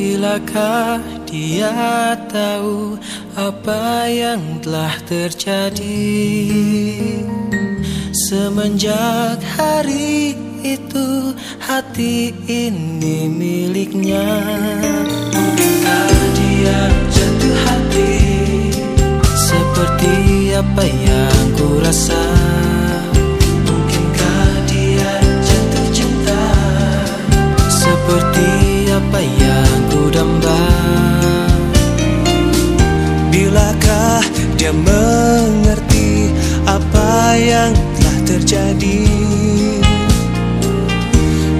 Bilakah dia tahu apa yang telah terjadi? Semenjak hari itu hati ini miliknya. Mungkinkah dia jatuh hati Mengerti apa yang telah terjadi.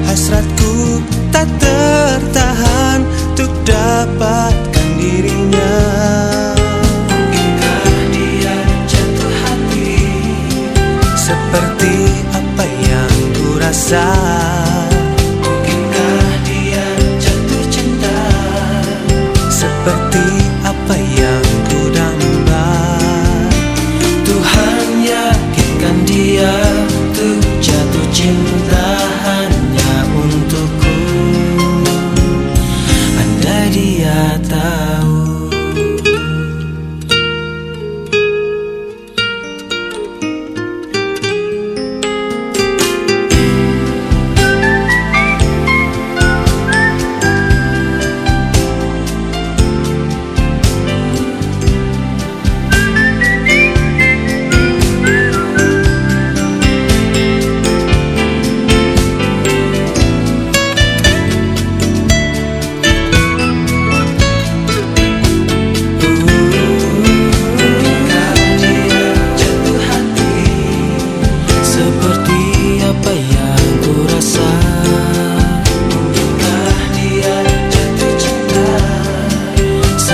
Hasratku tak tertahan untuk dapatkan dirinya. Mungkinkah dia jatuh hati? Seperti apa yang ku rasa Seperti dia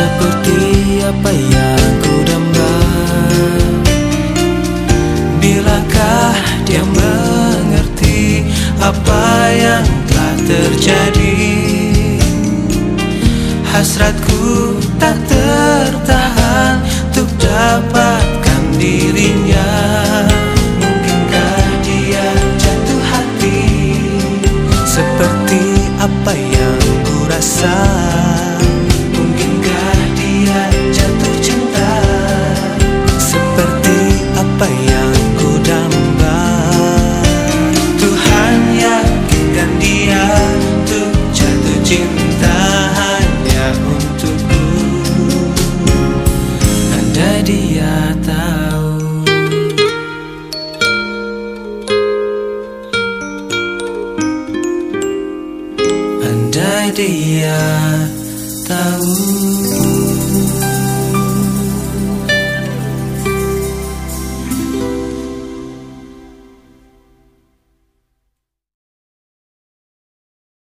Seperti apa yang ku damba Bilakah dia mengerti Apa yang telah terjadi? Hasratku tak tertahan Untuk dapatkan dirinya. Mungkinkah dia jatuh hati? Seperti apa yang tahu. Andai dia tahu